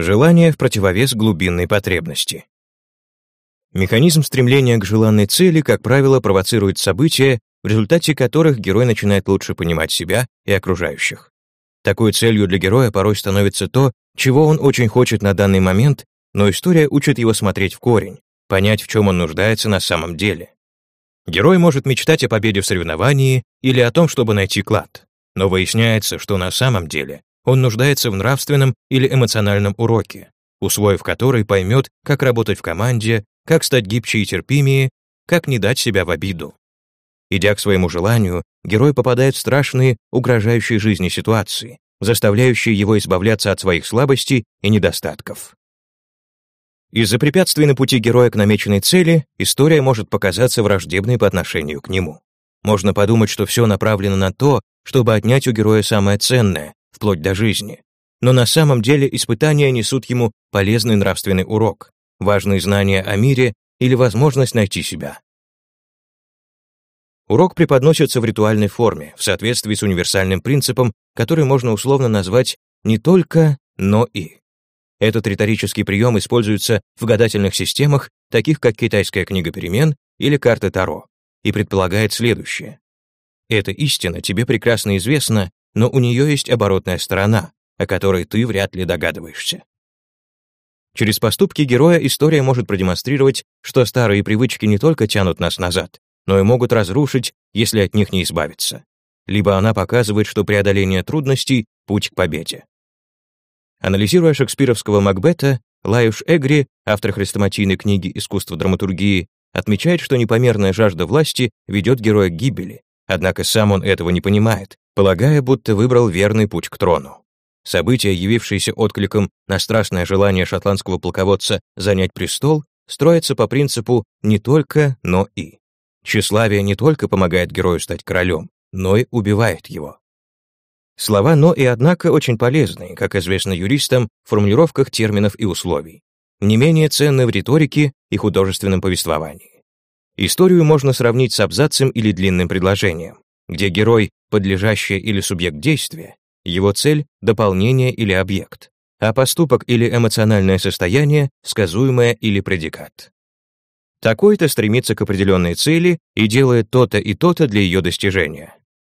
Желание в противовес глубинной потребности. Механизм стремления к желанной цели, как правило, провоцирует события, в результате которых герой начинает лучше понимать себя и окружающих. Такой целью для героя порой становится то, чего он очень хочет на данный момент, но история учит его смотреть в корень, понять, в чем он нуждается на самом деле. Герой может мечтать о победе в соревновании или о том, чтобы найти клад, но выясняется, что на самом деле он нуждается в нравственном или эмоциональном уроке, усвоив который поймет, как работать в команде, как стать гибче и терпимее, как не дать себя в обиду. Идя к своему желанию, герой попадает в страшные, угрожающие жизни ситуации, заставляющие его избавляться от своих слабостей и недостатков. Из-за препятствий на пути героя к намеченной цели история может показаться враждебной по отношению к нему. Можно подумать, что все направлено на то, чтобы отнять у героя самое ценное, вплоть до жизни. Но на самом деле испытания несут ему полезный нравственный урок, важные знания о мире или возможность найти себя. Урок преподносится в ритуальной форме, в соответствии с универсальным принципом, который можно условно назвать не только, но и. Этот риторический прием используется в гадательных системах, таких как китайская книга перемен или карты Таро, и предполагает следующее. Эта истина тебе прекрасно известна, но у нее есть оборотная сторона, о которой ты вряд ли догадываешься. Через поступки героя история может продемонстрировать, что старые привычки не только тянут нас назад, но и могут разрушить, если от них не избавиться. Либо она показывает, что преодоление трудностей — путь к победе. Анализируя шекспировского Макбета, Лаюш Эгри, автор хрестоматийной книги «Искусство драматургии», отмечает, что непомерная жажда власти ведет героя к гибели, однако сам он этого не понимает, полагая, будто выбрал верный путь к трону. События, явившиеся откликом на страстное желание шотландского полководца занять престол, строятся по принципу «не только, но и». Тщеславие не только помогает герою стать королем, но и убивает его. Слова «но» и «однако» очень полезны, как известно юристам, в формулировках терминов и условий. Не менее ценны в риторике и художественном повествовании. Историю можно сравнить с абзацем или длинным предложением, где герой подлежащее или субъект действия, его цель — дополнение или объект, а поступок или эмоциональное состояние — сказуемое или предикат. Такой-то стремится к определенной цели и делает то-то и то-то для ее достижения.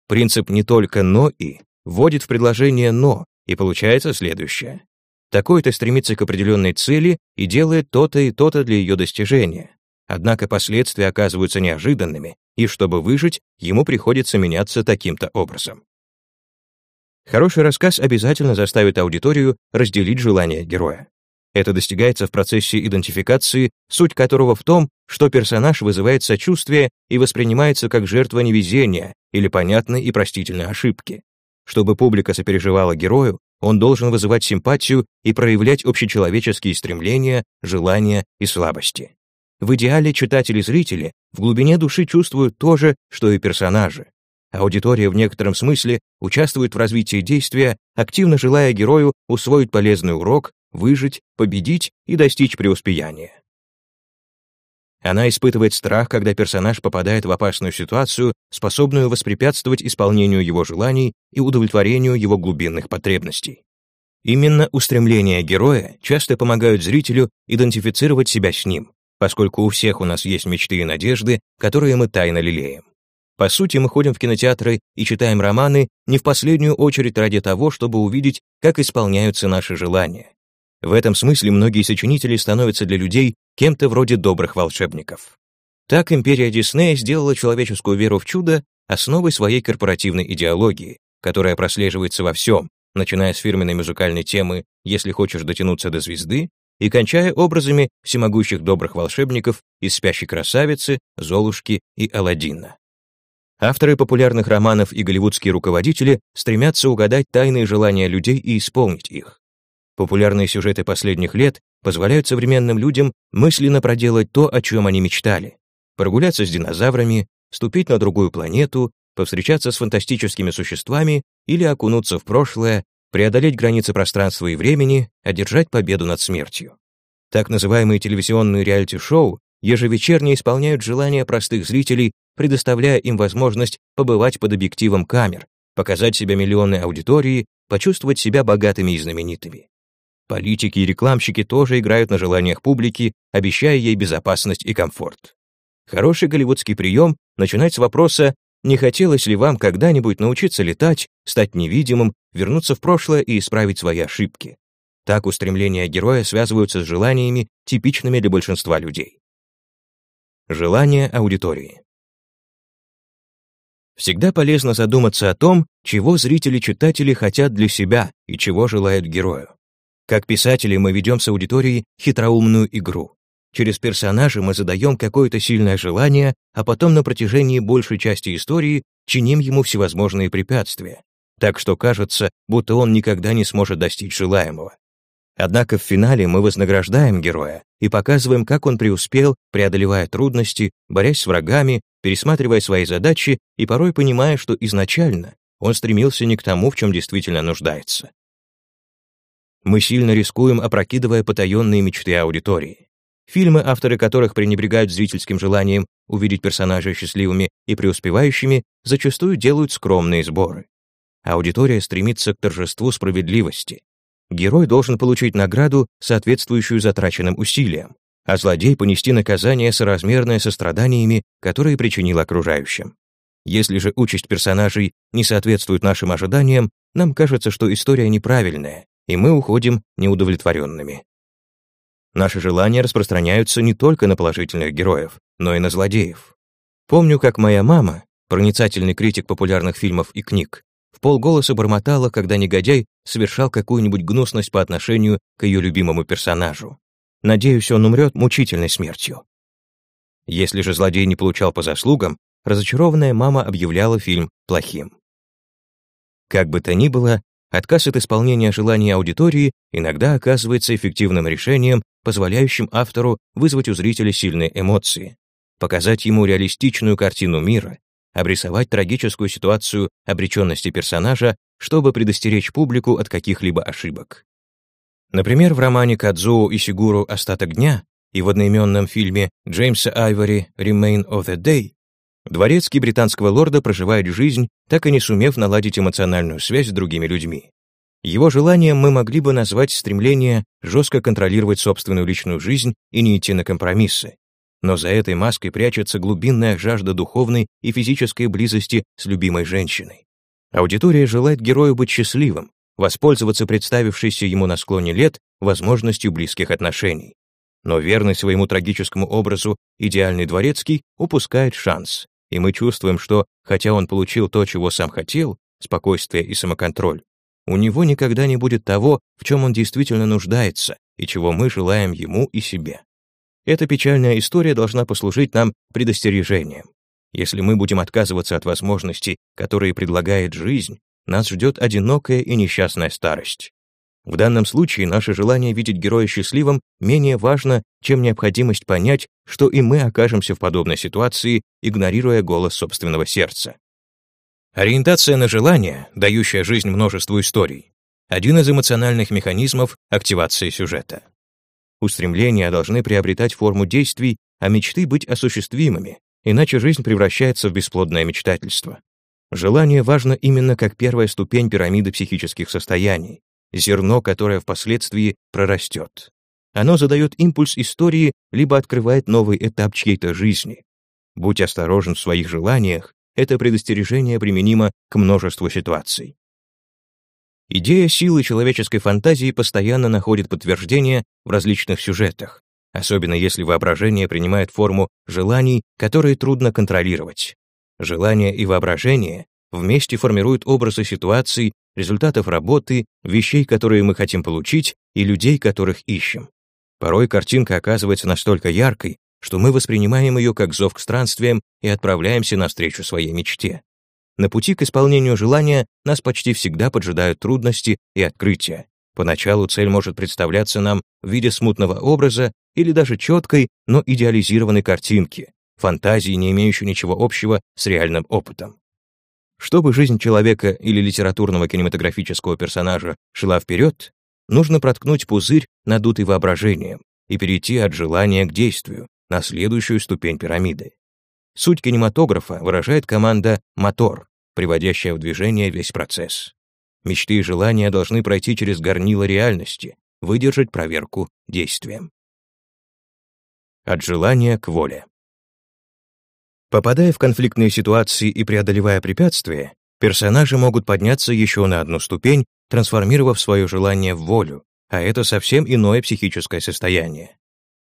Принцип не только «но» и вводит в предложение «но», и получается следующее. Такой-то стремится к определенной цели и делает то-то и то-то для ее достижения. Однако последствия оказываются неожиданными, и чтобы выжить, ему приходится меняться таким-то образом. Хороший рассказ обязательно заставит аудиторию разделить желания героя. Это достигается в процессе идентификации, суть которого в том, что персонаж вызывает сочувствие и воспринимается как жертва невезения или понятной и простительной ошибки. Чтобы публика сопереживала герою, он должен вызывать симпатию и проявлять общечеловеческие стремления, желания и слабости. В идеале читатели-зрители в глубине души чувствуют то же, что и персонажи. Аудитория в некотором смысле участвует в развитии действия, активно желая герою усвоить полезный урок, выжить, победить и достичь преуспеяния. Она испытывает страх, когда персонаж попадает в опасную ситуацию, способную воспрепятствовать исполнению его желаний и удовлетворению его глубинных потребностей. Именно устремления героя часто помогают зрителю идентифицировать себя с ним, поскольку у всех у нас есть мечты и надежды, которые мы тайно лелеем. По сути, мы ходим в кинотеатры и читаем романы не в последнюю очередь ради того, чтобы увидеть, как исполняются наши желания. В этом смысле многие сочинители становятся для людей кем-то вроде добрых волшебников. Так империя Диснея сделала человеческую веру в чудо основой своей корпоративной идеологии, которая прослеживается во всем, начиная с фирменной музыкальной темы «Если хочешь дотянуться до звезды» и кончая образами всемогущих добрых волшебников из «Спящей красавицы», «Золушки» и «Аладдина». Авторы популярных романов и голливудские руководители стремятся угадать тайные желания людей и исполнить их. Популярные сюжеты последних лет позволяют современным людям мысленно проделать то, о чем они мечтали. Прогуляться с динозаврами, ступить на другую планету, повстречаться с фантастическими существами или окунуться в прошлое, преодолеть границы пространства и времени, одержать победу над смертью. Так называемые телевизионные реалити-шоу ежевечерне исполняют желания простых зрителей, предоставляя им возможность побывать под объективом камер, показать себя миллионной аудитории, почувствовать себя богатыми и знаменитыми. Политики и рекламщики тоже играют на желаниях публики, обещая ей безопасность и комфорт. Хороший голливудский прием начинать с вопроса «Не хотелось ли вам когда-нибудь научиться летать, стать невидимым, вернуться в прошлое и исправить свои ошибки?» Так устремления героя связываются с желаниями, типичными для большинства людей. Желание аудитории. Всегда полезно задуматься о том, чего зрители-читатели хотят для себя и чего желают герою. Как писатели мы ведем с аудиторией хитроумную игру. Через персонажа мы задаем какое-то сильное желание, а потом на протяжении большей части истории чиним ему всевозможные препятствия. Так что кажется, будто он никогда не сможет достичь желаемого. Однако в финале мы вознаграждаем героя и показываем, как он преуспел, преодолевая трудности, борясь с врагами, пересматривая свои задачи и порой понимая, что изначально он стремился не к тому, в чем действительно нуждается. Мы сильно рискуем, опрокидывая потаенные мечты аудитории. Фильмы, авторы которых пренебрегают зрительским желанием увидеть персонажей счастливыми и преуспевающими, зачастую делают скромные сборы. Аудитория стремится к торжеству справедливости. Герой должен получить награду, соответствующую затраченным усилиям, а злодей понести наказание, соразмерное со страданиями, которые причинил окружающим. Если же участь персонажей не соответствует нашим ожиданиям, нам кажется, что история неправильная, и мы уходим неудовлетворенными. Наши желания распространяются не только на положительных героев, но и на злодеев. Помню, как моя мама, проницательный критик популярных фильмов и книг, в полголоса бормотала, когда негодяй совершал какую-нибудь гнусность по отношению к ее любимому персонажу. Надеюсь, он умрет мучительной смертью. Если же злодей не получал по заслугам, разочарованная мама объявляла фильм плохим. Как бы то ни было, Отказ от исполнения желаний аудитории иногда оказывается эффективным решением, позволяющим автору вызвать у зрителя сильные эмоции, показать ему реалистичную картину мира, обрисовать трагическую ситуацию обреченности персонажа, чтобы предостеречь публику от каких-либо ошибок. Например, в романе Кадзуо и Сигуру «Остаток дня» и в одноименном фильме Джеймса Айвори «Remain of the Day» Дворецкий британского лорда проживает жизнь, так и не сумев наладить эмоциональную связь с другими людьми. Его желанием мы могли бы назвать стремление жестко контролировать собственную личную жизнь и не идти на компромиссы. Но за этой маской прячется глубинная жажда духовной и физической близости с любимой женщиной. Аудитория желает герою быть счастливым, воспользоваться представившейся ему на склоне лет возможностью близких отношений. Но верный своему трагическому образу идеальный дворецкий упускает шанс, и мы чувствуем, что, хотя он получил то, чего сам хотел, спокойствие и самоконтроль, у него никогда не будет того, в чем он действительно нуждается и чего мы желаем ему и себе. Эта печальная история должна послужить нам предостережением. Если мы будем отказываться от возможностей, которые предлагает жизнь, нас ждет одинокая и несчастная старость. В данном случае наше желание видеть героя счастливым менее важно, чем необходимость понять, что и мы окажемся в подобной ситуации, игнорируя голос собственного сердца. Ориентация на желание, дающая жизнь множеству историй, один из эмоциональных механизмов активации сюжета. Устремления должны приобретать форму действий, а мечты быть осуществимыми, иначе жизнь превращается в бесплодное мечтательство. Желание важно именно как первая ступень пирамиды психических состояний, зерно, которое впоследствии прорастет. Оно задает импульс истории, либо открывает новый этап чьей-то жизни. Будь осторожен в своих желаниях, это предостережение применимо к множеству ситуаций. Идея силы человеческой фантазии постоянно находит подтверждение в различных сюжетах, особенно если воображение принимает форму желаний, которые трудно контролировать. Желание и воображение вместе формируют образы ситуаций, результатов работы, вещей, которые мы хотим получить, и людей, которых ищем. Порой картинка оказывается настолько яркой, что мы воспринимаем ее как зов к странствиям и отправляемся навстречу своей мечте. На пути к исполнению желания нас почти всегда поджидают трудности и открытия. Поначалу цель может представляться нам в виде смутного образа или даже четкой, но идеализированной картинки, фантазии, не имеющей ничего общего с реальным опытом. Чтобы жизнь человека или литературного кинематографического персонажа шла вперед, нужно проткнуть пузырь, надутый воображением, и перейти от желания к действию, на следующую ступень пирамиды. Суть кинематографа выражает команда «мотор», приводящая в движение весь процесс. Мечты и желания должны пройти через горнило реальности, выдержать проверку действием. От желания к воле. Попадая в конфликтные ситуации и преодолевая препятствия, персонажи могут подняться еще на одну ступень, трансформировав свое желание в волю, а это совсем иное психическое состояние.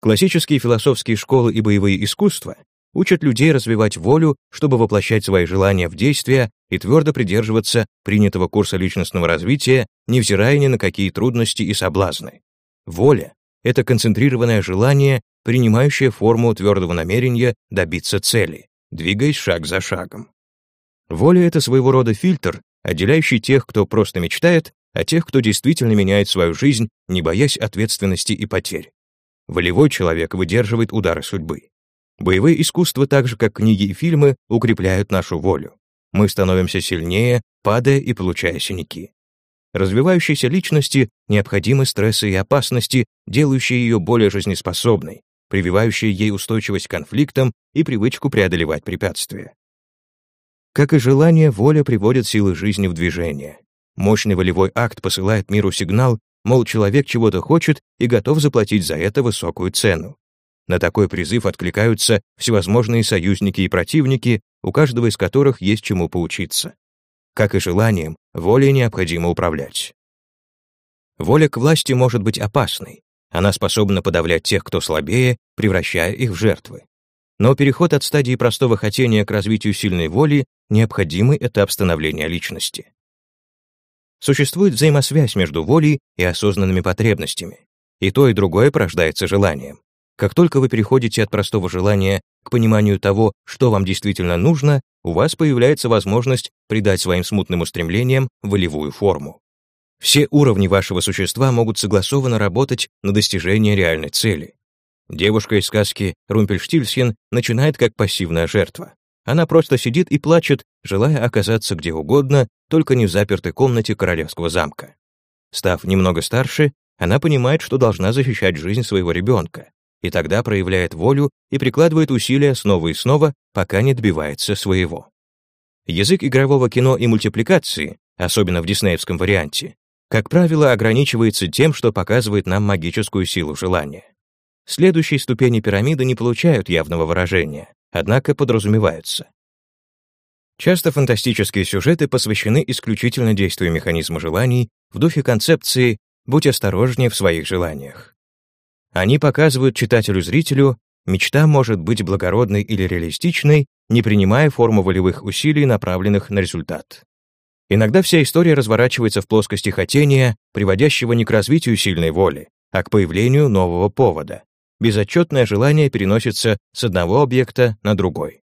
Классические философские школы и боевые искусства учат людей развивать волю, чтобы воплощать свои желания в действия и твердо придерживаться принятого курса личностного развития, невзирая ни на какие трудности и соблазны. Воля — это концентрированное желание, принимающее форму твердого намерения добиться цели, двигаясь шаг за шагом. Воля — это своего рода фильтр, отделяющий тех, кто просто мечтает, а тех, кто действительно меняет свою жизнь, не боясь ответственности и потерь. Волевой человек выдерживает удары судьбы. Боевые искусства, так же как книги и фильмы, укрепляют нашу волю. Мы становимся сильнее, падая и получая синяки. Развивающейся личности необходимы стрессы и опасности, делающие ее более жизнеспособной, прививающие ей устойчивость к конфликтам и привычку преодолевать препятствия. Как и желание, воля приводит силы жизни в движение. Мощный волевой акт посылает миру сигнал, мол, человек чего-то хочет и готов заплатить за это высокую цену. На такой призыв откликаются всевозможные союзники и противники, у каждого из которых есть чему поучиться. Как и желанием, волей необходимо управлять. Воля к власти может быть опасной. Она способна подавлять тех, кто слабее, превращая их в жертвы. Но переход от стадии простого хотения к развитию сильной воли — необходимый этап становления личности. Существует взаимосвязь между волей и осознанными потребностями. И то, и другое порождается желанием. Как только вы переходите от простого желания к пониманию того, что вам действительно нужно, у вас появляется возможность придать своим смутным устремлениям волевую форму. Все уровни вашего существа могут согласованно работать на достижение реальной цели. Девушка из сказки Румпельштильсхен начинает как пассивная жертва. Она просто сидит и плачет, желая оказаться где угодно, только не в запертой комнате королевского замка. Став немного старше, она понимает, что должна защищать жизнь своего ребенка, и тогда проявляет волю и прикладывает усилия снова и снова, пока не добивается своего. Язык игрового кино и мультипликации, особенно в диснеевском варианте, как правило, ограничивается тем, что показывает нам магическую силу желания. Следующие ступени пирамиды не получают явного выражения, однако подразумеваются. Часто фантастические сюжеты посвящены исключительно действию механизма желаний в духе концепции «будь осторожнее в своих желаниях». Они показывают читателю-зрителю, мечта может быть благородной или реалистичной, не принимая форму волевых усилий, направленных на результат. Иногда вся история разворачивается в плоскости хотения, приводящего не к развитию сильной воли, а к появлению нового повода. Безотчетное желание переносится с одного объекта на другой.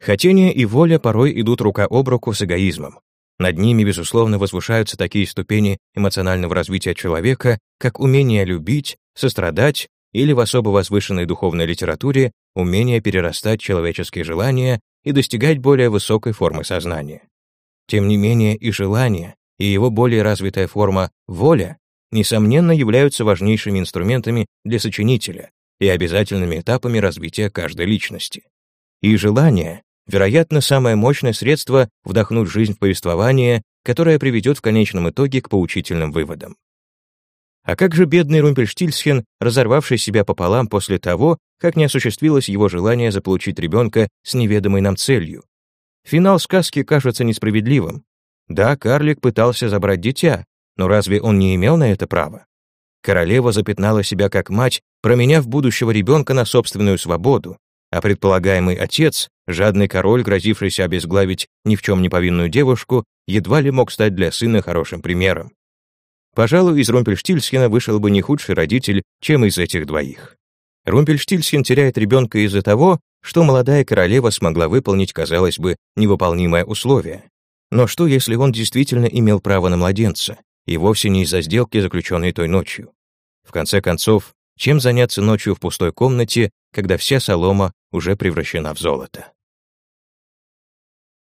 Хотение и воля порой идут рука об руку с эгоизмом. Над ними, безусловно, возвышаются такие ступени эмоционального развития человека, как умение любить, сострадать или в особо возвышенной духовной литературе умение перерастать человеческие желания и достигать более высокой формы сознания. Тем не менее и желание, и его более развитая форма воля, несомненно, являются важнейшими инструментами для сочинителя и обязательными этапами развития каждой личности. И желание, вероятно, самое мощное средство вдохнуть жизнь в повествование, которое приведет в конечном итоге к поучительным выводам. А как же бедный Румпельштильсхен, разорвавший себя пополам после того, как не осуществилось его желание заполучить ребенка с неведомой нам целью? Финал сказки кажется несправедливым. Да, карлик пытался забрать дитя, но разве он не имел на это права? Королева запятнала себя как мать, променяв будущего ребенка на собственную свободу, а предполагаемый отец, жадный король, грозившийся обезглавить ни в чем не повинную девушку, едва ли мог стать для сына хорошим примером. Пожалуй, из Румпельштильсхена вышел бы не худший родитель, чем из этих двоих. Румпельштильсхен теряет ребенка из-за того, что молодая королева смогла выполнить, казалось бы, невыполнимое условие. Но что, если он действительно имел право на младенца, и вовсе не из-за сделки, заключенной той ночью? В конце концов, чем заняться ночью в пустой комнате, когда вся солома уже превращена в золото?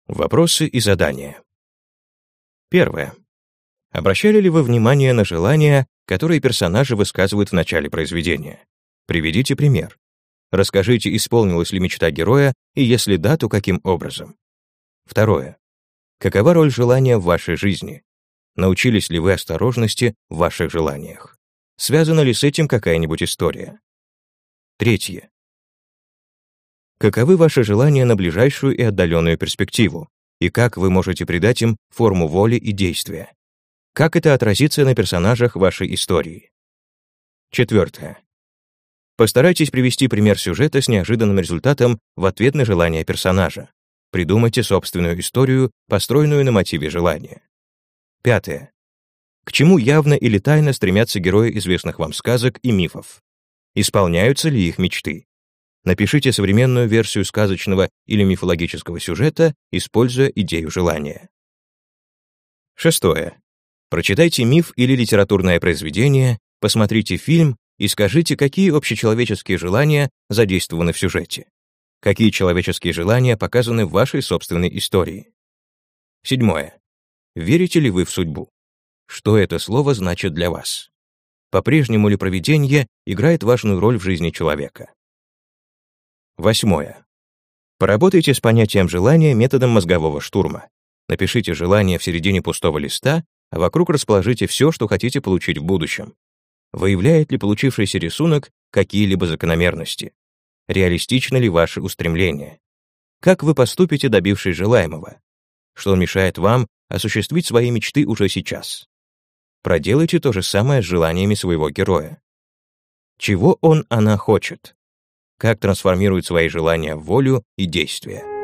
Вопросы и задания. Первое. Обращали ли вы внимание на желания, которые персонажи высказывают в начале произведения? Приведите пример. Расскажите, исполнилась ли мечта героя, и если да, то каким образом. Второе. Какова роль желания в вашей жизни? Научились ли вы осторожности в ваших желаниях? Связана ли с этим какая-нибудь история? Третье. Каковы ваши желания на ближайшую и отдаленную перспективу? И как вы можете придать им форму воли и действия? Как это отразится на персонажах вашей истории? Четвертое. Постарайтесь привести пример сюжета с неожиданным результатом в ответ на желание персонажа. Придумайте собственную историю, построенную на мотиве желания. Пятое. К чему явно или тайно стремятся герои известных вам сказок и мифов? Исполняются ли их мечты? Напишите современную версию сказочного или мифологического сюжета, используя идею желания. Шестое. Прочитайте миф или литературное произведение, посмотрите фильм и скажите, какие общечеловеческие желания задействованы в сюжете. Какие человеческие желания показаны в вашей собственной истории. Седьмое. Верите ли вы в судьбу? Что это слово значит для вас? По-прежнему ли провидение играет важную роль в жизни человека? Восьмое. Поработайте с понятием желания методом мозгового штурма. Напишите желание в середине пустого листа, вокруг расположите все, что хотите получить в будущем. Выявляет ли получившийся рисунок какие-либо закономерности? Реалистично ли ваши устремления? Как вы поступите, добившись желаемого? Что мешает вам осуществить свои мечты уже сейчас? Проделайте то же самое с желаниями своего героя. Чего он, она хочет? как трансформирует свои желания в волю и действия.